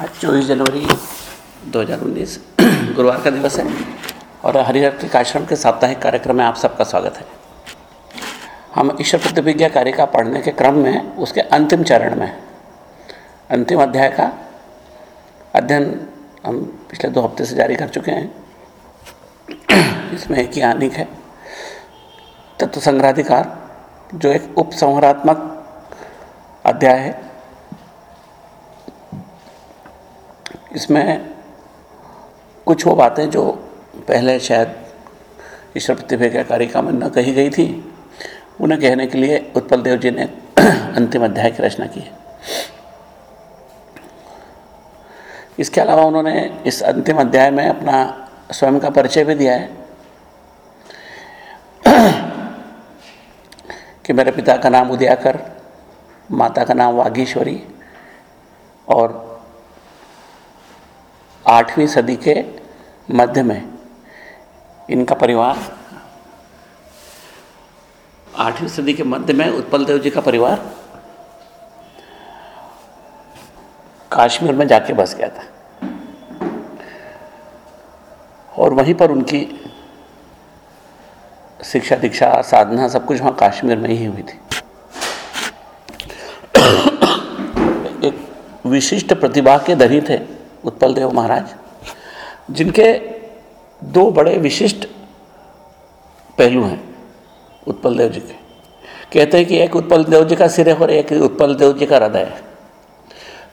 आज चौबीस जनवरी 2019 गुरुवार का दिवस है और हरिहर आश्रम के साप्ताहिक कार्यक्रम में आप सबका स्वागत है। हम ईश्वर प्रतिभिज्ञा कार्य का पढ़ने के क्रम में, उसके अंतिम चरण में, अंतिम अध्याय का अध्ययन हम पिछले दो हफ़्ते से जारी कर चुके हैं। इसमें एक ही है तत्व संग्रहाधिकार जो एक उपसंहारात्मक अध्याय है। इसमें कुछ वो बातें जो पहले शायद ईश्वर प्रतिभा कार्य में न कही गई थी, उन्हें कहने के लिए उत्पल देव जी ने अंतिम अध्याय की रचना की इसके अलावा उन्होंने इस अंतिम अध्याय में अपना स्वयं का परिचय भी दिया है कि मेरे पिता का नाम उदयाकर, माता का नाम वागीश्वरी और आठवीं सदी के मध्य में इनका परिवार, आठवीं सदी के मध्य में उत्पल देव जी का परिवार काश्मीर में जाके बस गया था। और वहीं पर उनकी शिक्षा दीक्षा, साधना सब कुछ वहाँ काश्मीर में ही हुई थी। एक विशिष्ट प्रतिभा के धनी थे। उत्पल देव महाराज, जिनके दो बड़े विशिष्ट पहलू हैं उत्पल देव जी के। कहते हैं कि एक उत्पल देव जी का सिर है और एक उत्पल देव जी का हृदय है।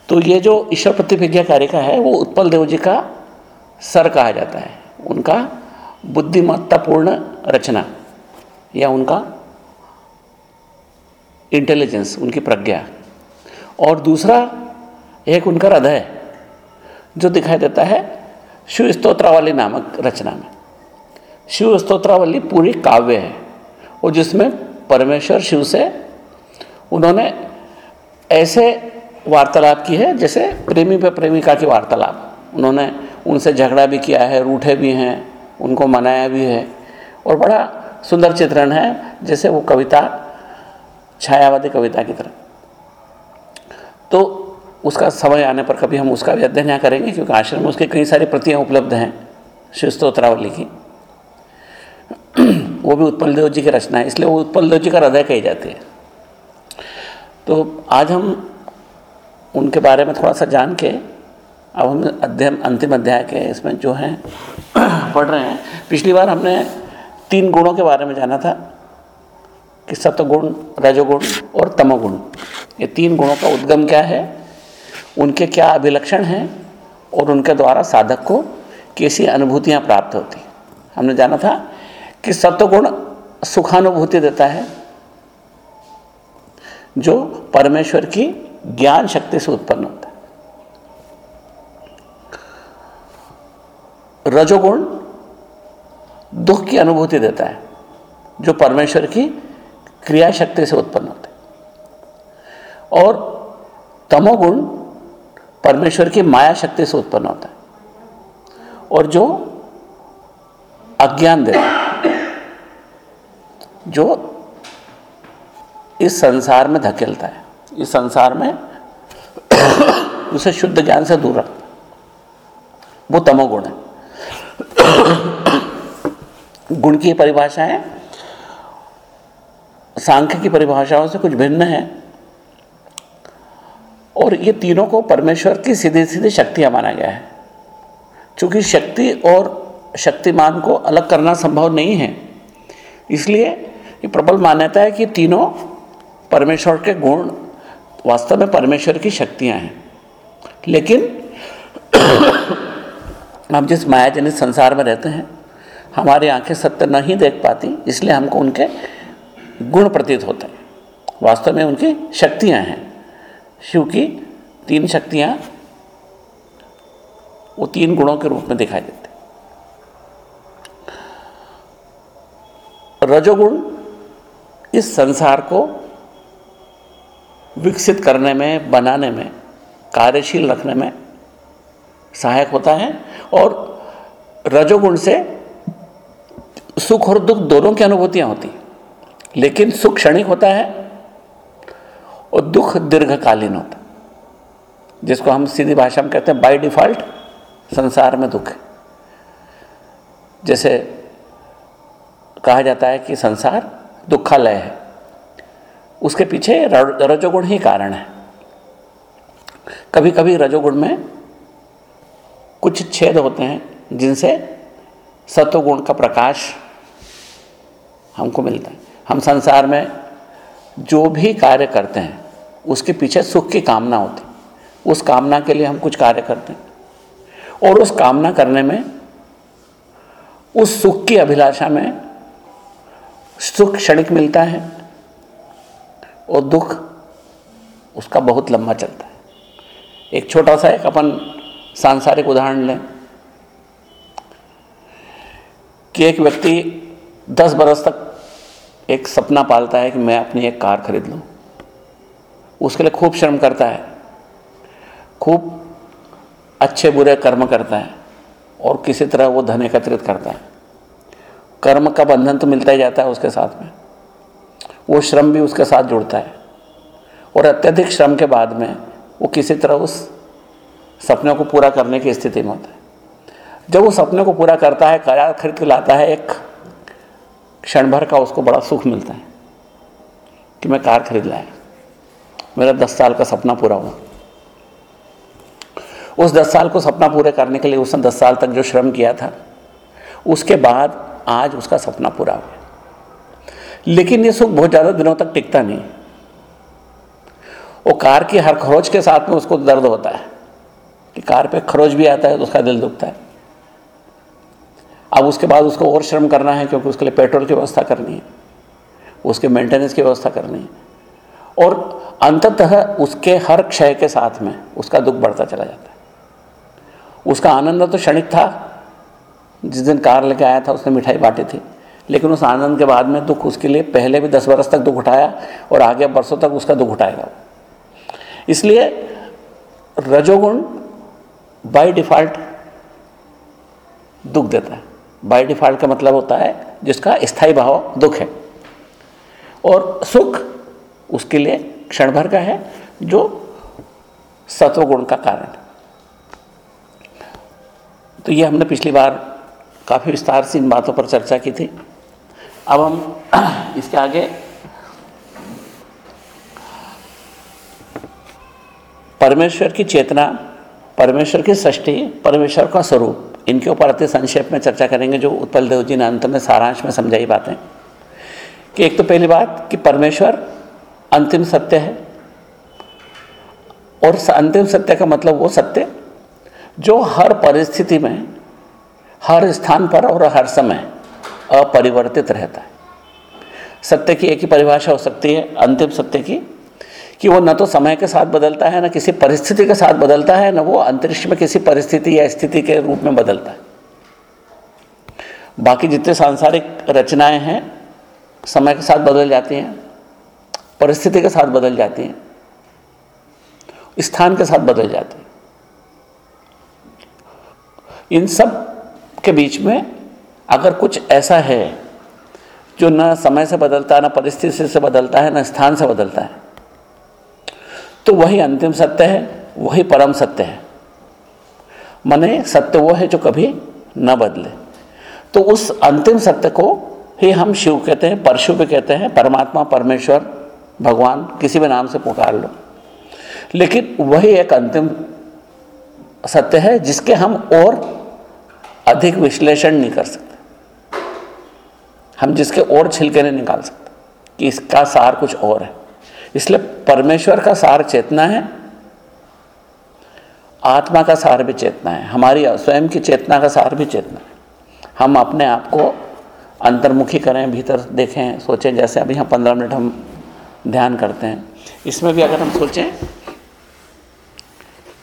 तो ये जो ईश्वर प्रतिभिज्ञा का है, वो उत्पल देव जी का सर कहा जाता है। उनका बुद्धिमत्तापूर्ण रचना या उनका इंटेलिजेंस उनकी प्रज्ञा। और दूसरा, एक उनका हृदय जो दिखाई देता है शिव स्त्रोत्रावली नामक रचना में। शिव स्त्रोत्रावली पूरी काव्य है और जिसमें परमेश्वर शिव से उन्होंने ऐसे वार्तालाप की है जैसे प्रेमी पे प्रेमिका की वार्तालाप। उन्होंने उनसे झगड़ा भी किया है, रूठे भी हैं, उनको मनाया भी है और बड़ा सुंदर चित्रण है जैसे वो कविता, छायावादी कविता की तरह। उसका समय आने पर कभी हम उसका भी अध्ययन यहाँ करेंगे, क्योंकि आश्रम में उसकी कई सारी प्रतियाँ उपलब्ध हैं शिवस्तोत्रावली की। वो भी उत्पल देव जी की रचना है, इसलिए वो उत्पल देव जी का हृदय कही जाती है। तो आज हम उनके बारे में थोड़ा सा जान के, अब हम अध्ययन, अंतिम अध्याय के इसमें जो हैं, पढ़ रहे हैं। पिछली बार हमने तीन गुणों के बारे में जाना था, कि सत्वगुण रजोगुण और तमोगुण। ये तीन गुणों का उद्गम क्या है? उनके क्या अभिलक्षण हैं और उनके द्वारा साधक को कैसी अनुभूतियाँ प्राप्त होती हमने जाना था कि सत्वगुण सुखानुभूति देता है, जो परमेश्वर की ज्ञान शक्ति से उत्पन्न होता है। रजोगुण दुख की अनुभूति देता है, जो परमेश्वर की क्रिया शक्ति से उत्पन्न होता है। और तमोगुण परमेश्वर की माया शक्ति से उत्पन्न होता है। और जो अज्ञान देता है, जो इस संसार में धकेलता है, इस संसार में उसे शुद्ध ज्ञान से दूर रखता है। वो तमोगुण है। गुण की परिभाषाएँ, सांख्य की परिभाषाओं से कुछ भिन्न है। और ये तीनों को परमेश्वर की सीधे सीधे शक्तियाँ माना गया है। क्योंकि शक्ति और शक्तिमान को अलग करना संभव नहीं है। इसलिए ये प्रबल मान्यता है कि तीनों परमेश्वर के गुण वास्तव में परमेश्वर की शक्तियाँ हैं। लेकिन हम जिस मायाजनित संसार में रहते हैं, हमारी आँखें सत्य नहीं देख पाती, इसलिए हमको उनके गुण प्रतीत होते हैं। वास्तव में उनकी शक्तियाँ हैं। शिव की तीन शक्तियाँ वो तीन गुणों के रूप में दिखाई देते रजोगुण इस संसार को विकसित करने में, बनाने में, कार्यशील रखने में सहायक होता है और रजोगुण से सुख और दुख दोनों की अनुभूतियाँ होती लेकिन सुख क्षणिक होता है और दुख दीर्घकालीन होता जिसको हम सीधी भाषा में कहते हैं बाय डिफ़ॉल्ट संसार में दुख है। जैसे कहा जाता है कि संसार दुखालय है। उसके पीछे रजोगुण ही कारण है। कभी कभी रजोगुण में कुछ छेद होते हैं जिनसे सत्वगुण का प्रकाश हमको मिलता है। हम संसार में जो भी कार्य करते हैं उसके पीछे सुख की कामना होती। उस कामना के लिए हम कुछ कार्य करते हैं। और उस कामना करने में, उस सुख की अभिलाषा में सुख क्षणिक मिलता है और दुख उसका बहुत लंबा चलता है। एक छोटा सा एक अपन सांसारिक उदाहरण लें कि एक व्यक्ति दस बरस तक एक सपना पालता है कि मैं अपनी एक कार खरीद लूँ। उसके लिए खूब श्रम करता है। खूब अच्छे बुरे कर्म करता है और किसी तरह वो धन एकत्रित करता है। कर्म का बंधन तो मिलता ही जाता है उसके साथ में। वो श्रम भी उसके साथ जुड़ता है और अत्यधिक श्रम के बाद में वो किसी तरह उस सपने को पूरा करने की स्थिति में होता है। जब वो सपने को पूरा करता है कार खरीद के लाता है, एक क्षण भर का उसको बड़ा सुख मिलता है कि मैं कार खरीद लाया। मेरा दस साल का सपना पूरा हुआ। उस दस साल को सपना पूरे करने के लिए उसने दस साल तक जो श्रम किया था, उसके बाद आज उसका सपना पूरा हो गया लेकिन ये सुख बहुत ज़्यादा दिनों तक टिकता नहीं। वो कार की हर खरोच के साथ में उसको दर्द होता है कि कार पे खरोच भी आता है तो उसका दिल दुखता है। अब उसके बाद उसको और श्रम करना है क्योंकि उसके लिए पेट्रोल की व्यवस्था करनी है, उसके मेंटेनेंस की व्यवस्था करनी है। और अंततः उसके हर क्षय के साथ में उसका दुख बढ़ता चला जाता है। उसका आनंद तो क्षणिक था, जिस दिन कार लेके आया था उसने मिठाई बांटी थी, लेकिन उस आनंद के बाद में दुख उसके लिए पहले भी दस बरस तक दुख उठाया और आगे बरसों तक उसका दुख उठाएगा इसलिए रजोगुण बाय डिफ़ॉल्ट दुख देता है। बाय डिफ़ॉल्ट का मतलब होता है जिसका स्थायी भाव दुख है। और सुख उसके लिए क्षण भर का है, जो सत्वगुण का कारण तो ये हमने पिछली बार काफ़ी विस्तार से इन बातों पर चर्चा की थी। अब हम इसके आगे परमेश्वर की चेतना, परमेश्वर की सृष्टि, परमेश्वर का स्वरूप, इनके ऊपर अति संक्षेप में चर्चा करेंगे, जो उत्पल देव जी ने अंत में सारांश में समझाई बातें। कि एक तो पहली बात कि परमेश्वर अंतिम सत्य है। और अंतिम सत्य का मतलब वो सत्य, जो हर परिस्थिति में, हर स्थान पर और हर समय अपरिवर्तित रहता है। सत्य की एक ही परिभाषा हो सकती है, अंतिम सत्य की, कि वो न तो समय के साथ बदलता है, न किसी परिस्थिति के साथ बदलता है, न वो अंतरिक्ष में किसी परिस्थिति या स्थिति के रूप में बदलता है। बाकी जितने सांसारिक रचनाएँ हैं, समय के साथ बदल जाती हैं परिस्थिति के साथ बदल जाती हैं। स्थान के साथ बदल जाती हैं। इन सब के बीच में अगर कुछ ऐसा है, जो न समय से बदलता है न परिस्थिति से बदलता है, न स्थान से बदलता है तो वही अंतिम सत्य है, वही परम सत्य है। मने सत्य वो है जो कभी न बदले। तो उस अंतिम सत्य को ही हम शिव कहते हैं परशु भी कहते हैं, परमात्मा, परमेश्वर भगवान किसी भी नाम से पुकार लो। लेकिन वही एक अंतिम सत्य है जिसके हम और अधिक विश्लेषण नहीं कर सकते। हम जिसके और छिलके नहीं निकाल सकते कि इसका सार कुछ और है। इसलिए परमेश्वर का सार चेतना है, आत्मा का सार भी चेतना है, हमारी स्वयं की चेतना का सार भी चेतना है। हम अपने आप को अंतर्मुखी करें, भीतर देखें, सोचें, जैसे अभी हम पंद्रह मिनट हम ध्यान करते हैं। इसमें भी अगर हम सोचें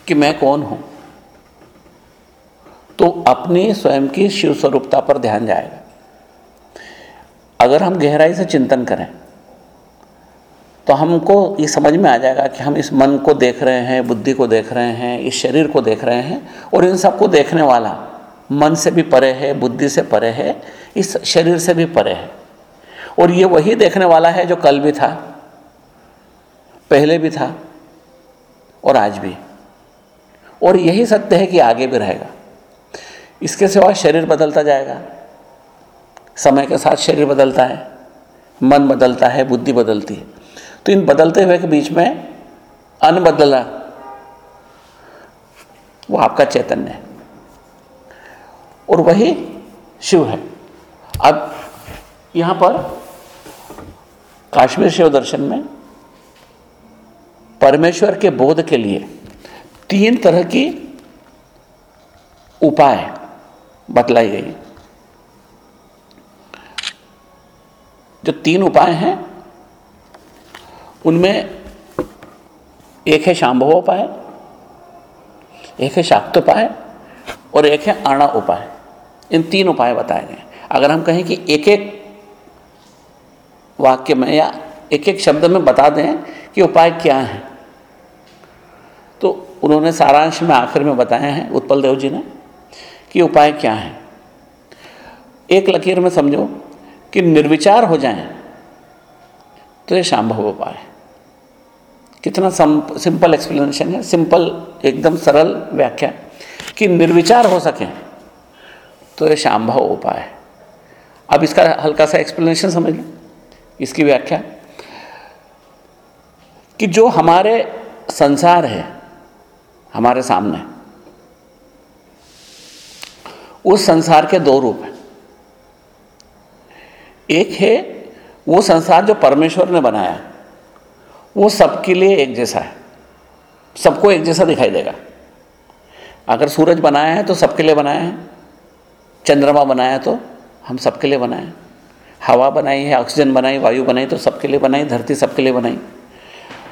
कि मैं कौन हूँ तो अपनी स्वयं की शिव स्वरूपता पर ध्यान जाएगा। अगर हम गहराई से चिंतन करें तो हमको ये समझ में आ जाएगा कि हम इस मन को देख रहे हैं, बुद्धि को देख रहे हैं, इस शरीर को देख रहे हैं, और इन सबको देखने वाला मन से भी परे है, बुद्धि से परे है, इस शरीर से भी परे है। और ये वही देखने वाला है जो कल भी था पहले भी था और आज भी। और यही सत्य है कि आगे भी रहेगा। इसके सिवा शरीर बदलता जाएगा। समय के साथ शरीर बदलता है, मन बदलता है, बुद्धि बदलती है। तो इन बदलते हुए के बीच में अन बदला वो आपका चैतन्य है। और वही शिव है। अब यहाँ पर काश्मीर शिव दर्शन में परमेश्वर के बोध के लिए तीन तरह की उपाय बतलाई गई। जो तीन उपाय हैं, उनमें एक है शांभव उपाय, एक है शाक्त उपाय और एक है आणा उपाय। इन तीन उपाय बताए गए। अगर हम कहें कि एक एक वाक्य में या एक एक शब्द में बता दें कि उपाय क्या है तो उन्होंने सारांश में आखिर में बताया है, उत्पल देव जी ने, कि उपाय क्या है। एक लकीर में समझो कि निर्विचार हो जाए तो ये संभव उपाय है। कितना सिंपल एक्सप्लेनेशन है सिंपल एकदम सरल व्याख्या कि निर्विचार हो सके तो ये शाम्भव उपाय है। अब इसका हल्का सा एक्सप्लेनेशन समझ लें, इसकी व्याख्या कि जो हमारे संसार है हमारे सामने। उस संसार के दो रूप हैं। एक है, वो संसार जो परमेश्वर ने बनाया, वो सबके लिए एक जैसा है। सबको एक जैसा दिखाई देगा। अगर सूरज बनाया है तो सबके लिए बनाया है। चंद्रमा बनाया तो हम सबके लिए बनाए। हवा बनाई है, ऑक्सीजन बनाई, वायु बनाई तो सबके लिए बनाई, धरती सबके लिए बनाई।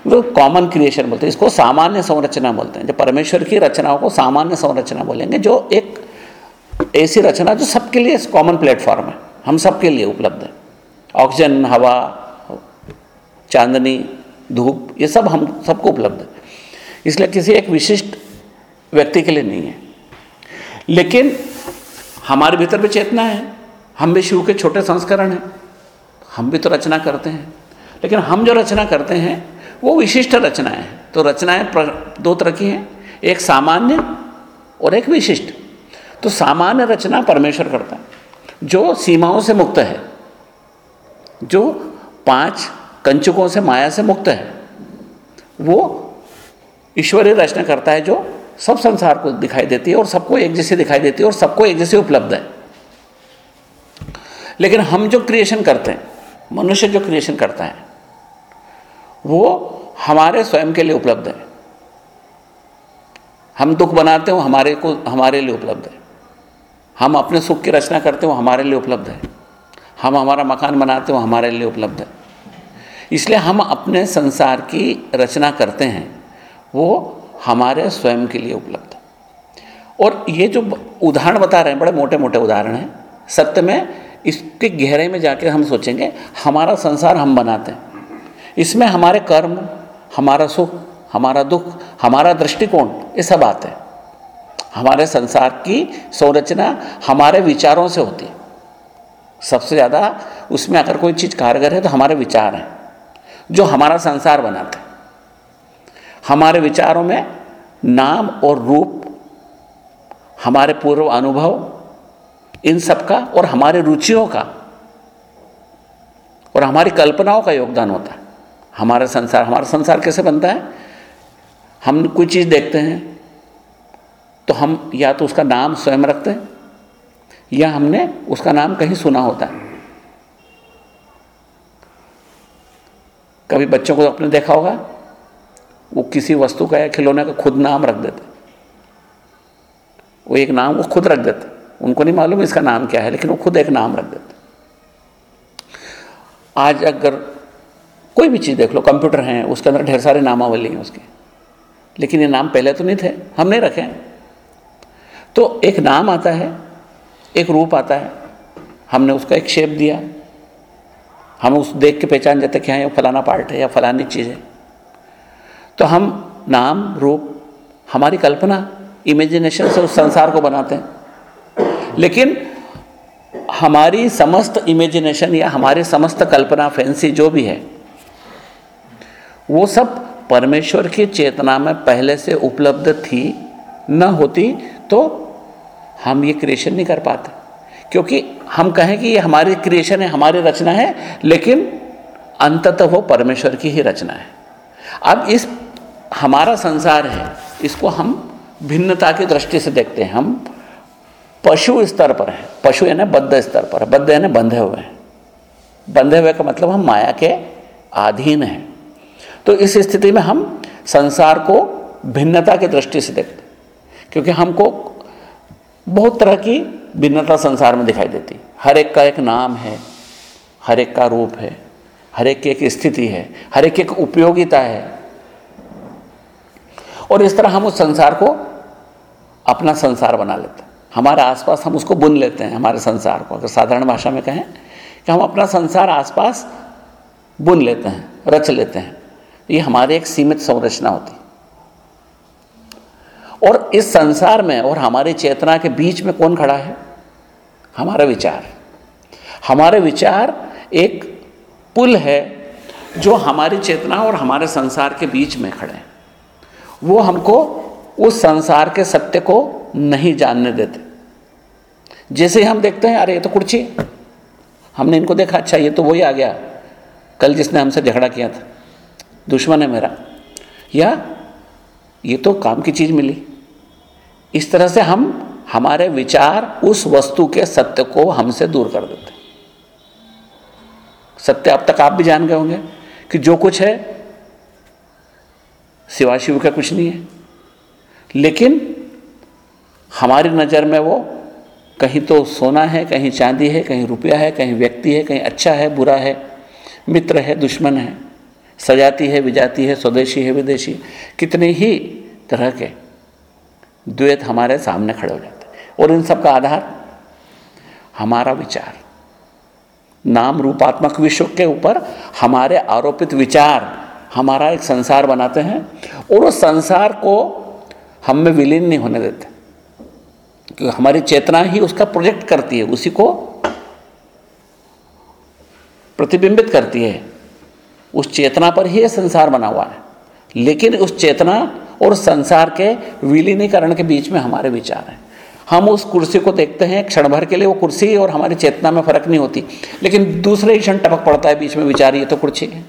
वो कॉमन क्रिएशन बोलते हैं। इसको सामान्य संरचना बोलते हैं। जो परमेश्वर की रचनाओं को सामान्य संरचना बोलेंगे, जो एक ऐसी रचना जो सबके लिए कॉमन प्लेटफॉर्म है। हम सबके लिए उपलब्ध है। ऑक्सीजन हवा, चांदनी, धूप, ये सब हम, सबको उपलब्ध है। इसलिए किसी एक विशिष्ट व्यक्ति के लिए नहीं है। लेकिन हमारे भीतर भी चेतना है। हम भी शिव के छोटे संस्करण हैं। हम भी तो रचना करते हैं। लेकिन हम जो रचना करते हैं वो विशिष्ट रचनाएँ हैं। तो रचनाएँ दो तरह की हैं। एक सामान्य और एक विशिष्ट। तो सामान्य रचना परमेश्वर करता है। जो सीमाओं से मुक्त है, जो पाँच कंचुकों से माया से मुक्त है, वो ईश्वरीय रचना करता है जो सब संसार को दिखाई देती है और सबको एक जैसे दिखाई देती है और सबको एक जैसे उपलब्ध है। लेकिन हम जो क्रिएशन करते हैं, मनुष्य जो क्रिएशन करता है वो हमारे स्वयं के लिए उपलब्ध है। हम दुख बनाते हो हमारे को, हमारे लिए उपलब्ध है। हम अपने सुख की रचना करते हो हमारे लिए उपलब्ध है। हम हमारा मकान बनाते हो हमारे लिए उपलब्ध है। इसलिए हम अपने संसार की रचना करते हैं, वो हमारे स्वयं के लिए उपलब्ध है। और ये जो उदाहरण बता रहे हैं, बड़े मोटे मोटे उदाहरण हैं। सत्य में इसके गहरे में जाकर हम सोचेंगे, हमारा संसार हम बनाते हैं। इसमें हमारे कर्म, हमारा सुख, हमारा दुख, हमारा दृष्टिकोण, ये सब आते हैं। हमारे संसार की संरचना हमारे विचारों से होती है। सबसे ज़्यादा उसमें अगर कोई चीज़ कारगर है तो हमारे विचार हैं, जो हमारा संसार बनाते हैं। हमारे विचारों में नाम और रूप, हमारे पूर्व अनुभव, इन सब का और हमारे रुचियों का और हमारी कल्पनाओं का योगदान होता है। हमारा संसार हमारा संसार कैसे बनता है? हम कोई चीज़ देखते हैं तो हम या तो उसका नाम स्वयं रखते हैं, या हमने उसका नाम कहीं सुना होता है। कभी बच्चों को आपने देखा होगा? वो किसी वस्तु का या खिलौने का खुद नाम रख देते वो एक नाम वो खुद रख देते उनको नहीं मालूम इसका नाम क्या है, लेकिन वो खुद एक नाम रख देते आज अगर कोई भी चीज़ देख लो, कंप्यूटर हैं, उसके अंदर ढेर सारे नामावली हैं उसके। लेकिन ये नाम पहले तो नहीं थे, हम नहीं रखे तो एक नाम आता है, एक रूप आता है, हमने उसका एक शेप दिया। हम उस देख के पहचान जाते कि हाँ ये फलाना पार्ट है या फलानी चीज़ है। तो हम नाम, रूप, हमारी कल्पना इमेजिनेशन से उस संसार को बनाते हैं। लेकिन हमारी समस्त इमेजिनेशन या हमारी समस्त कल्पना फैंसी जो भी है वो सब परमेश्वर की चेतना में पहले से उपलब्ध थी, न होती तो हम ये क्रिएशन नहीं कर पाते। क्योंकि हम कहें कि ये हमारी क्रिएशन है, हमारी रचना है, लेकिन अंततः वो परमेश्वर की ही रचना है। अब इस हमारा संसार है, इसको हम भिन्नता की दृष्टि से देखते हैं। हम पशु स्तर पर हैं। पशु यानी बद्ध स्तर पर है। बद्ध यानी बंधे हुए हैं। बंधे हुए का मतलब हम माया के अधीन हैं। तो इस स्थिति में हम संसार को भिन्नता की दृष्टि से देखते क्योंकि हमको बहुत तरह की भिन्नता संसार में दिखाई देती हर एक का एक नाम है, हर एक का रूप है, हर एक की एक स्थिति है, हर एक एक उपयोगिता है। और इस तरह हम उस संसार को अपना संसार बना लेते हैं। हमारे आसपास हम उसको बुन लेते हैं, हमारे संसार को। अगर साधारण भाषा में कहें कि हम अपना संसार आसपास बुन लेते हैं, रच लेते हैं। ये हमारी एक सीमित संरचना होती और इस संसार में और हमारी चेतना के बीच में कौन खड़ा है? हमारा विचार हमारे विचार एक पुल है जो हमारी चेतना और हमारे संसार के बीच में खड़े हैं। वो हमको उस संसार के सत्य को नहीं जानने देते। जैसे हम देखते हैं, अरे, ये तो कुर्ची हमने इनको देखा अच्छा ये तो वही आ गया। कल जिसने हमसे झगड़ा किया था। दुश्मन है मेरा। या ये तो काम की चीज़ मिली। इस तरह से हम हमारे विचार उस वस्तु के सत्य को हमसे दूर कर देते सत्य अब तक आप भी जान गए होंगे कि जो कुछ है, सिवा शिव का कुछ नहीं है। लेकिन हमारी नज़र में वो कहीं तो सोना है, कहीं चांदी है, कहीं रुपया है, कहीं व्यक्ति है, कहीं अच्छा है, बुरा है, मित्र है, दुश्मन है। सजाती है, विजाती है, स्वदेशी है, विदेशी, कितने ही तरह के द्वैत हमारे सामने खड़े हो जाते हैं। और इन सब का आधार हमारा विचार, नाम रूपात्मक विश्व के ऊपर हमारे आरोपित विचार हमारा एक संसार बनाते हैं और उस संसार को हम में विलीन नहीं होने देते। क्योंकि हमारी चेतना ही उसका प्रोजेक्ट करती है, उसी को प्रतिबिंबित करती है। उस चेतना पर ही संसार बना हुआ है। लेकिन उस चेतना और संसार के विलीनीकरण के बीच में हमारे विचार हैं। हम उस कुर्सी को देखते हैं, क्षण भर के लिए वो कुर्सी और हमारी चेतना में फ़र्क नहीं होती। लेकिन दूसरे ही क्षण टपक पड़ता है, बीच में विचार, ये तो कुर्सी है।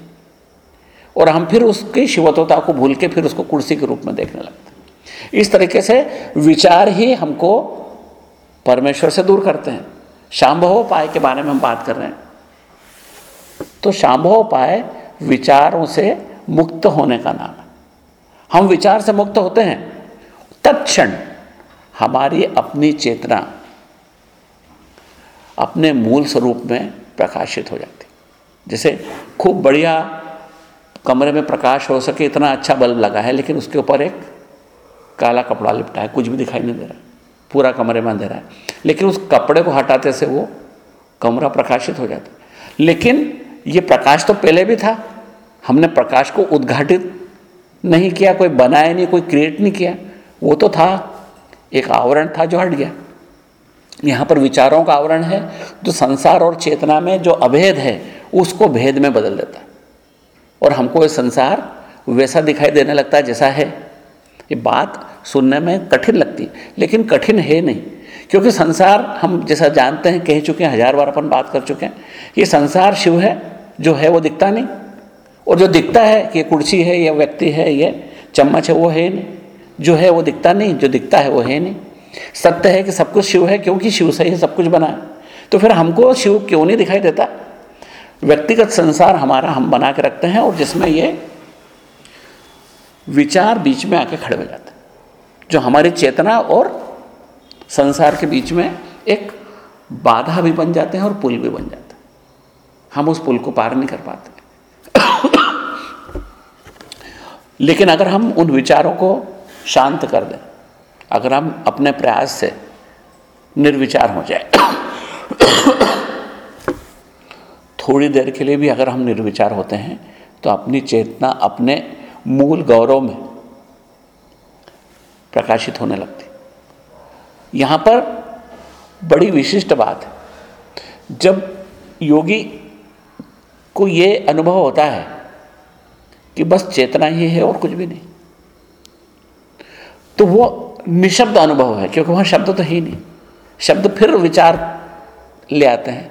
और हम फिर उसकी शिवत्वता को भूल के फिर उसको कुर्सी के रूप में देखने लगते हैं। इस तरीके से विचार ही हमको परमेश्वर से दूर करते हैं। शाम्भव पाए के बारे में हम बात कर रहे हैं। तो शाम्भव पाए विचारों से मुक्त होने का नाम है। हम विचार से मुक्त होते हैं। तत्क्षण हमारी अपनी चेतना अपने मूल स्वरूप में प्रकाशित हो जाती जैसे खूब बढ़िया कमरे में प्रकाश हो सके, इतना अच्छा बल्ब लगा है, लेकिन उसके ऊपर एक काला कपड़ा लिपटा है, कुछ भी दिखाई नहीं दे रहा पूरा कमरे में अंधेरा है। लेकिन उस कपड़े को हटाते से वो कमरा प्रकाशित हो जाता है। लेकिन ये प्रकाश तो पहले भी था। हमने प्रकाश को उद्घाटित नहीं किया, कोई बनाया नहीं, कोई क्रिएट नहीं किया। वो तो था, एक आवरण था जो हट गया। यहाँ पर विचारों का आवरण है, जो संसार और चेतना में जो अभेद है, उसको भेद में बदल देता। और हमको ये संसार वैसा दिखाई देने लगता है, जैसा है। ये बात सुनने में कठिन लगती लेकिन कठिन है नहीं। क्योंकि संसार, हम जैसा जानते हैं, कह चुके हैं, हज़ार बार अपन बात कर चुके हैं, ये संसार शिव है, जो है वो दिखता नहीं। और जो दिखता है कि ये कुर्सी है, या व्यक्ति है, ये चम्मच है, वो है नहीं। जो है वो दिखता नहीं, जो दिखता है, वो है नहीं। सत्य है कि सब कुछ शिव है, क्योंकि शिव से ही सब कुछ बना है। तो फिर हमको शिव क्यों नहीं दिखाई देता? व्यक्तिगत संसार हमारा हम बना के रखते हैं, और जिसमें ये विचार बीच में आके खड़े हो जाते हैं। जो हमारी चेतना और संसार के बीच में एक बाधा भी बन जाते हैं और पुल भी बन जाते हैं। हम उस पुल को पार नहीं कर पाते। लेकिन अगर हम उन विचारों को शांत कर दें, अगर हम अपने प्रयास से निर्विचार हो जाए, थोड़ी देर के लिए भी अगर हम निर्विचार होते हैं तो अपनी चेतना अपने मूल गौरव में प्रकाशित होने लगती यहाँ पर बड़ी विशिष्ट बात है। जब योगी को ये अनुभव होता है कि बस चेतना ही है और कुछ भी नहीं तो वो निशब्द अनुभव है, क्योंकि वहाँ शब्द तो ही नहीं। शब्द फिर विचार ले आते हैं।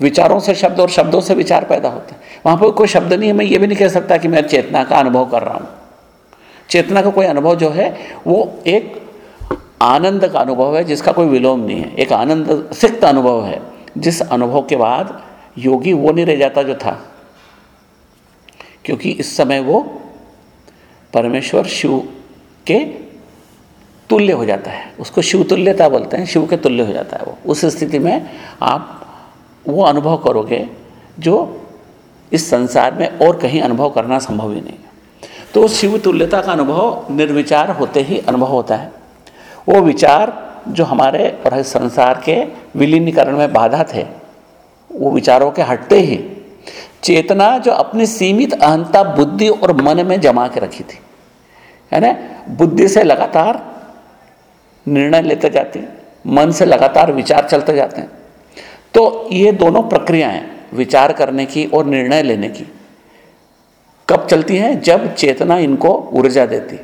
विचारों से शब्द और शब्दों से विचार पैदा होते हैं। वहाँ पर कोई शब्द नहीं है, मैं ये भी नहीं कह सकता कि मैं चेतना का अनुभव कर रहा हूँ। चेतना का कोई अनुभव जो है, वो एक आनंद का अनुभव है, जिसका कोई विलोम नहीं है। एक आनंद, सिक्त अनुभव है। जिस अनुभव के बाद योगी वो नहीं रह जाता जो था। क्योंकि इस समय वो परमेश्वर शिव के तुल्य हो जाता है। उसको शिव तुल्यता बोलते हैं, शिव के तुल्य हो जाता है वो। उस स्थिति में आप वो अनुभव करोगे जो इस संसार में और कहीं अनुभव करना संभव ही नहीं है। तो शिव तुल्यता का अनुभव निर्विचार होते ही अनुभव होता है। वो विचार जो हमारे और संसार के विलीनीकरण में बाधा थे, वो विचारों के हटते ही चेतना जो अपनी सीमित अहंता बुद्धि और मन में जमा के रखी थी है ना बुद्धि से लगातार निर्णय लेते जाते हैं मन से लगातार विचार चलते जाते हैं। तो ये दोनों प्रक्रियाएँ विचार करने की और निर्णय लेने की। कब चलती हैं? जब चेतना इनको ऊर्जा देती।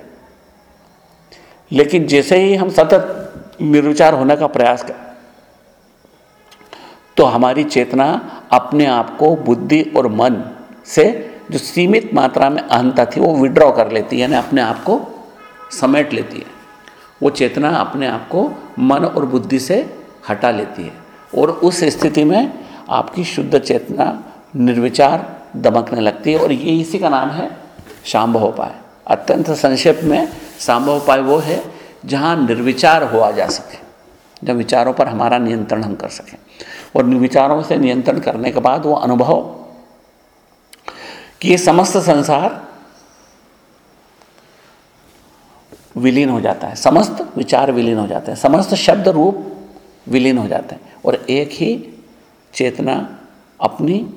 लेकिन जैसे ही हम सतत निर्विचार होने का प्रयास कर तो हमारी चेतना अपने आप को बुद्धि और मन से जो सीमित मात्रा में अहंता थी, वो विड्रॉ कर लेती है, यानी अपने आप को समेट लेती है। वो चेतना अपने आप को मन और बुद्धि से हटा लेती है और उस स्थिति में आपकी शुद्ध चेतना, निर्विचार दमकने लगती है और ये इसी का नाम है शाम्भव उपाय अत्यंत संक्षेप में शाम्भव उपाय वो है जहाँ निर्विचार हुआ जा सके, जब विचारों पर हमारा नियंत्रण हम कर सकें। और विचारों से नियंत्रण करने के बाद वो अनुभव कि ये समस्त संसार विलीन हो जाता है, समस्त विचार विलीन हो जाते हैं, समस्त शब्द रूप विलीन हो जाते हैं और एक ही चेतना अपनी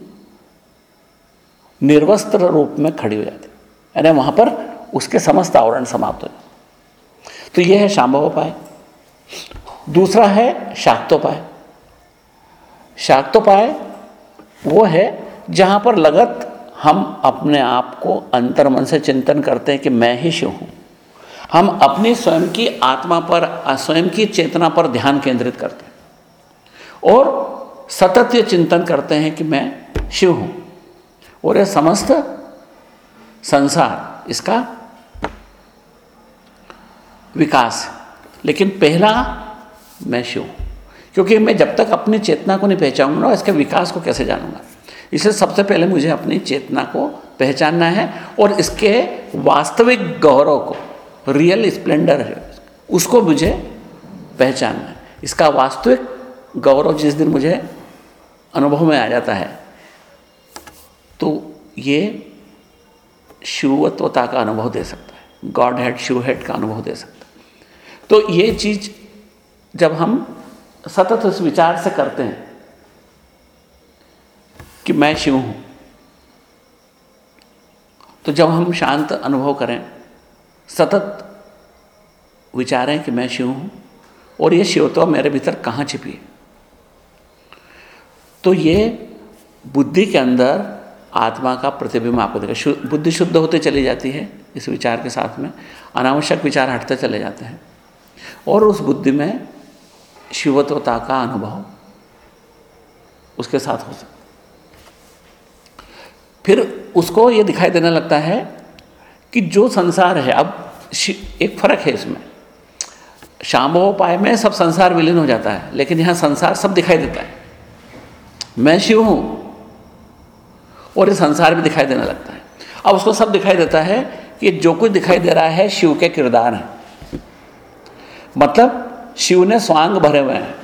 निर्वस्त्र रूप में खड़ी हो जाती है। यानी वहाँ पर उसके समस्त आवरण समाप्त हो जाते तो यह है शाम्भवोपाय दूसरा है शाक्तोपाय। शाक्तोपाय वो है जहाँ पर लगत हम अपने आप को अंतर्मन से चिंतन करते हैं कि मैं ही शिव हूँ। हम अपनी स्वयं की आत्मा पर, स्वयं की चेतना पर ध्यान केंद्रित करते हैं। और सतत ये चिंतन करते हैं कि मैं शिव हूँ। और यह समस्त संसार, इसका विकास लेकिन पहला मैं शिव क्योंकि मैं जब तक अपनी चेतना को नहीं पहचानूँगा, इसके विकास को कैसे जानूँगा? इसलिए सबसे पहले मुझे अपनी चेतना को पहचानना है और इसके वास्तविक गौरव को, रियल स्प्लेंडर है, उसको मुझे पहचानना है। इसका वास्तविक गौरव जिस दिन मुझे अनुभव में आ जाता है तो ये शिवत्वता का अनुभव दे सकता है। गॉड हेड शिव हेड का अनुभव दे सकता है। तो ये चीज़ जब हम सतत उस विचार से करते हैं कि मैं शिव हूँ तो जब हम शांत अनुभव करें, सतत विचारें कि मैं शिव हूँ, और ये शिवत्व मेरे भीतर कहाँ छिपी है? तो ये बुद्धि के अंदर आत्मा का प्रतिबिंब आपको देगा। बुद्धि शुद्ध होते चली जाती है इस विचार के साथ में, अनावश्यक विचार हटते चले जाते हैं। और उस बुद्धि में शिवत्वता का अनुभव उसके साथ हो सकता फिर उसको ये दिखाई देने लगता है कि जो संसार है, अब एक फ़र्क है इसमें। शाम्भोपाय में सब संसार विलीन हो जाता है, लेकिन यहाँ संसार सब दिखाई देता है। मैं शिव हूँ, और ये संसार भी दिखाई देने लगता है। अब उसको सब दिखाई देता है कि जो कुछ दिखाई दे रहा है, शिव के किरदार हैं। मतलब शिव ने स्वांग भरे हुए हैं।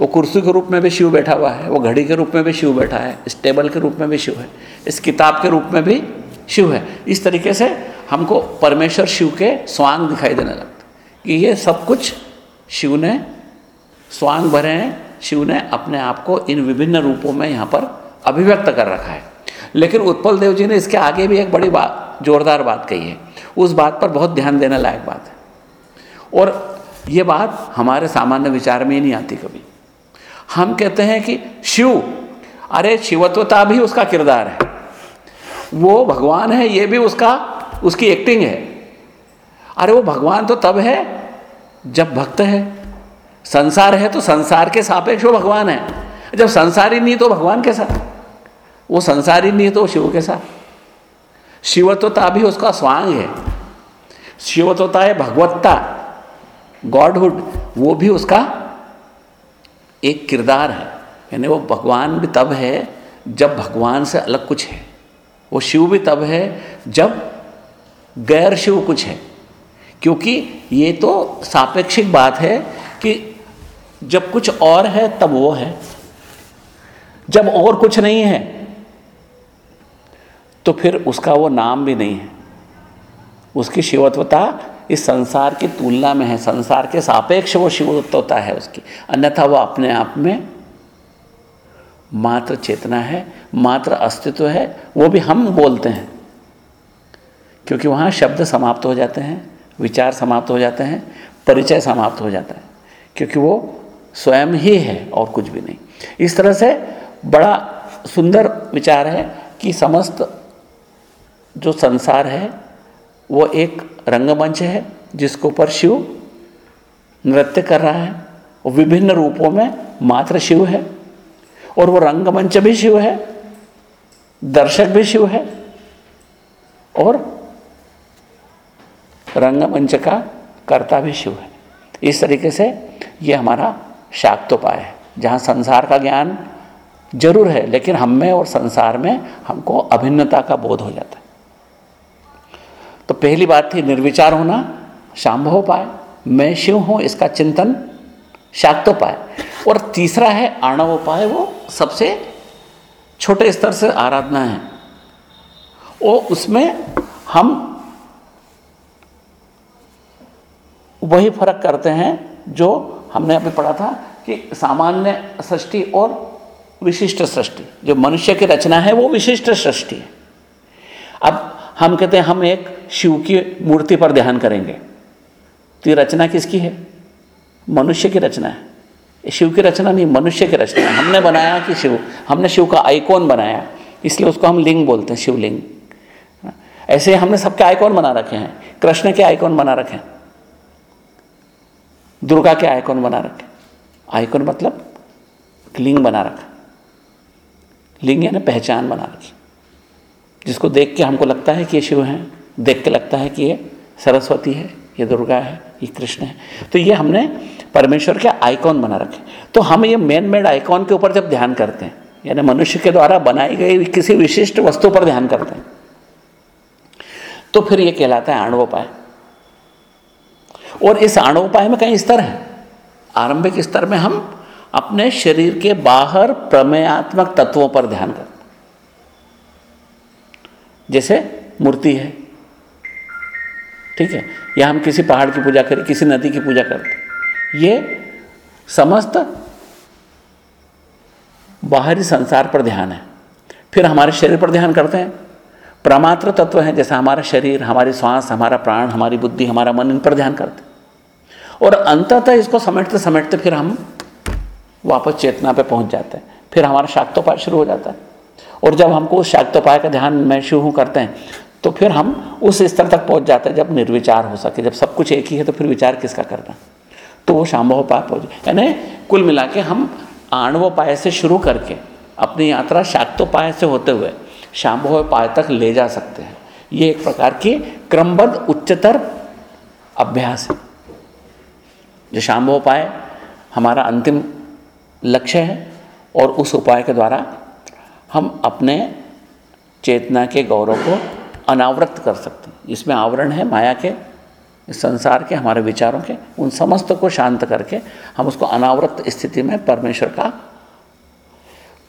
वो कुर्सी के रूप में भी शिव बैठा हुआ है, वो घड़ी के रूप में भी शिव बैठा है, इस टेबल के रूप में भी शिव है, इस किताब के रूप में भी शिव है। इस तरीके से हमको परमेश्वर शिव के स्वांग दिखाई देने लगता कि ये सब कुछ शिव ने स्वांग भरे हैं, शिव ने अपने आप को इन विभिन्न रूपों में यहाँ पर अभिव्यक्त कर रखा है। लेकिन उत्पल देव जी ने इसके आगे भी एक बड़ी बात, जोरदार बात कही है। उस बात पर बहुत ध्यान देने लायक बात है। और ये बात हमारे सामान्य विचार में ही नहीं आती कभी। हम कहते हैं कि शिव, अरे शिवत्वता भी उसका किरदार है। वो भगवान है, ये भी उसका, उसकी एक्टिंग है। अरे वो भगवान तो तब है, जब भक्त है। संसार है तो संसार के सापेक्ष वो भगवान है। जब संसारी नहीं तो भगवान के साथ। वो संसारी नहीं तो शिव के साथ। शिवत्वता भी उसका स्वांग है। शिवत्वता है भगवत्ता। गॉडहुड, वो भी उसका एक किरदार है। यानी वो भगवान भी तब है जब भगवान से अलग कुछ है। वो शिव भी तब है जब गैर शिव कुछ है। क्योंकि ये तो सापेक्षिक बात है कि जब कुछ और है, तब वो है। जब और कुछ नहीं है तो फिर उसका वो नाम भी नहीं है। उसकी शिवत्वता इस संसार की तुलना में है। संसार के सापेक्ष वो शिवत्वता है उसकी। अन्यथा वो अपने आप में मात्र चेतना है, मात्र अस्तित्व है, वो भी हम बोलते हैं। क्योंकि वहाँ शब्द समाप्त हो जाते हैं, विचार समाप्त हो जाते हैं, परिचय समाप्त हो जाता है। क्योंकि वो स्वयं ही है और कुछ भी नहीं। इस तरह से बड़ा सुंदर विचार है कि समस्त जो संसार है वो एक रंगमंच है जिसके ऊपर शिव नृत्य कर रहा है। वो विभिन्न रूपों में मात्र शिव है। और वो रंगमंच भी शिव है, दर्शक भी शिव है और रंगमंच का कर्ता भी शिव है। इस तरीके से ये हमारा शाक्तोपाय है, जहाँ संसार का ज्ञान ज़रूर है, लेकिन हम में और संसार में हमको अभिन्नता का बोध हो जाता है। तो पहली बात थी निर्विचार होना शाम्भव पाए, मैं शिव हूँ, इसका चिंतन शाक्त शाक्तोपाय और तीसरा है आणव उपाय, वो सबसे छोटे स्तर से आराधना है। वो उसमें हम वही फ़र्क करते हैं जो हमने अभी पढ़ा था कि सामान्य सृष्टि और विशिष्ट सृष्टि, जो मनुष्य की रचना है वो विशिष्ट सृष्टि है। अब हम कहते हैं, हम एक शिव की मूर्ति पर ध्यान करेंगे। तो ये रचना किसकी है? मनुष्य की रचना है। शिव की रचना नहीं, मनुष्य की रचना है। हमने बनाया कि शिव, हमने शिव का आइकॉन बनाया। इसलिए उसको हम लिंग बोलते हैं, शिवलिंग। ऐसे हमने सबके आइकॉन बना रखे हैं। कृष्ण के आइकॉन बना रखे हैं। दुर्गा के आइकॉन बना रखे आइकॉन मतलब लिंग बना रखा। लिंग यानी पहचान बना रखी। जिसको देख के हमको लगता है कि ये शिव हैं, देख के लगता है कि ये सरस्वती है, ये दुर्गा है, ये कृष्ण है। तो ये हमने परमेश्वर के आइकॉन बना रखे तो हम ये मेन मेड आइकॉन के ऊपर जब ध्यान करते हैं, यानी मनुष्य के द्वारा बनाई गई किसी विशिष्ट वस्तु पर ध्यान करते हैं तो फिर ये कहलाता है आणवोपाय। और इस आणवोपाय में कई स्तर हैं। आरंभिक स्तर में हम अपने शरीर के बाहर प्रमेयात्मक तत्वों पर ध्यान करते जैसे मूर्ति है। ठीक है? या हम किसी पहाड़ की पूजा करें, किसी नदी की पूजा करते ये समस्त बाहरी संसार पर ध्यान है। फिर हमारे शरीर पर ध्यान करते हैं। प्रमात्र तत्व है, जैसा हमारा शरीर, हमारी श्वास, हमारा प्राण, हमारी बुद्धि, हमारा मन, इन पर ध्यान करते और अंततः इसको समेटते समेटते फिर हम वापस चेतना पे पहुँच जाते हैं। फिर हमारा शाक्तोपाय शुरू हो जाता है। और जब हमको उस शाक्तोपाय का ध्यान मैं शुरू करते हैं तो फिर हम उस स्तर तक पहुँच जाते हैं जब निर्विचार हो सके। जब सब कुछ एक ही है तो फिर विचार किसका करना तो वो शाम्भोपाय पहुँच यानी कुल मिला के हम आणवोपाय से शुरू करके अपनी यात्रा शाक्तोपाय से होते हुए शाम्भोपाय तक ले जा सकते हैं। ये एक प्रकार की क्रमबद्ध उच्चतर अभ्यास है। जो शाम्भोपाय हमारा अंतिम लक्ष्य है और उस उपाय के द्वारा हम अपने चेतना के गौरव को अनावृत कर सकते हैं। इसमें आवरण है माया के, इस संसार के, हमारे विचारों के, उन समस्त को शांत करके हम उसको अनावृत स्थिति में परमेश्वर का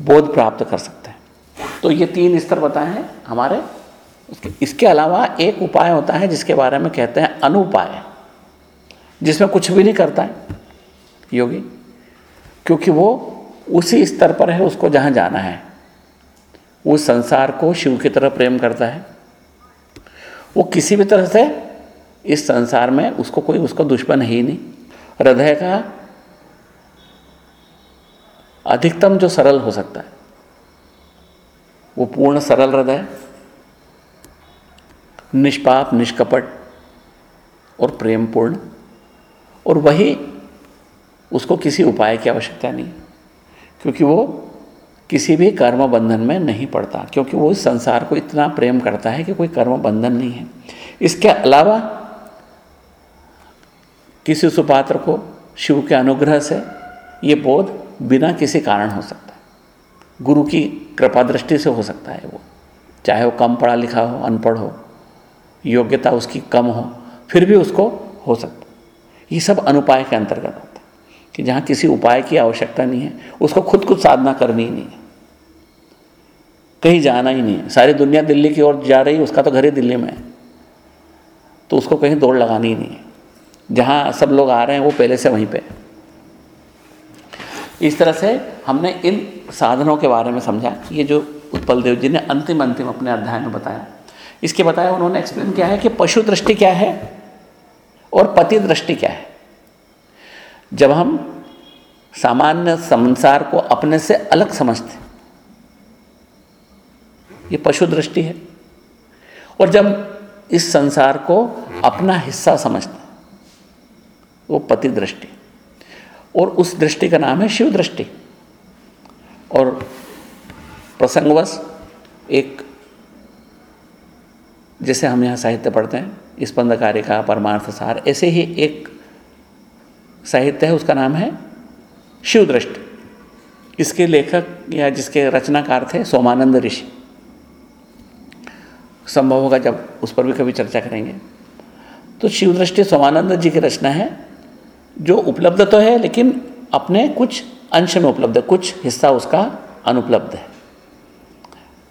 बोध प्राप्त कर सकते हैं। तो ये तीन स्तर बताए हैं हमारे। इसके अलावा एक उपाय होता है जिसके बारे में कहते हैं अनुपाय, जिसमें कुछ भी नहीं करता है योगी, क्योंकि वो उसी स्तर पर है, उसको जहाँ जाना है। वो संसार को शिव की तरह प्रेम करता है। वो किसी भी तरह से इस संसार में उसको कोई, उसका दुश्मन है ही नहीं। हृदय का अधिकतम जो सरल हो सकता है, वो पूर्ण सरल हृदय, निष्पाप, निष्कपट और प्रेमपूर्ण, और वही उसको किसी उपाय की आवश्यकता नहीं, क्योंकि वो किसी भी कर्म बंधन में नहीं पड़ता, क्योंकि वो इस संसार को इतना प्रेम करता है कि कोई कर्म बंधन नहीं है। इसके अलावा किसी सुपात्र को शिव के अनुग्रह से ये बोध बिना किसी कारण हो सकता है। गुरु की कृपा दृष्टि से हो सकता है वो। चाहे वो कम पढ़ा लिखा हो, अनपढ़ हो, योग्यता उसकी कम हो, फिर भी उसको हो सकता है। ये सब अनुपाय के अंतर्गत होता है कि जहाँ किसी उपाय की आवश्यकता नहीं है, उसको खुद कुछ साधना करनी ही नहीं है। कहीं जाना ही नहीं। सारी दुनिया दिल्ली की ओर जा रही, उसका तो घर ही दिल्ली में है। तो उसको कहीं दौड़ लगानी ही नहीं है। जहाँ सब लोग आ रहे हैं, वो पहले से वहीं पे इस तरह से हमने इन साधनों के बारे में समझा। ये जो उत्पल देव जी ने अंतिम अंतिम अपने अध्याय में बताया, इसके बताया उन्होंने एक्सप्लेन किया है कि पशु दृष्टि क्या है और पति दृष्टि क्या है। जब हम सामान्य संसार को अपने से अलग समझते ये पशु दृष्टि है। और जब इस संसार को अपना हिस्सा समझते वो पति दृष्टि। और उस दृष्टि का नाम है शिव दृष्टि। और प्रसंगवश एक जैसे हम यहाँ साहित्य पढ़ते हैं स्पंद का परमार्थ सार, ऐसे ही एक साहित्य है, उसका नाम है शिव दृष्टि। इसके लेखक या जिसके रचनाकार थे सोमानंद ऋषि। संभव होगा जब उस पर भी कभी चर्चा करेंगे। तो शिव दृष्टि सोमानंद जी की रचना है, जो उपलब्ध तो है, लेकिन अपने कुछ अंश में उपलब्ध है कुछ हिस्सा उसका अनुपलब्ध है।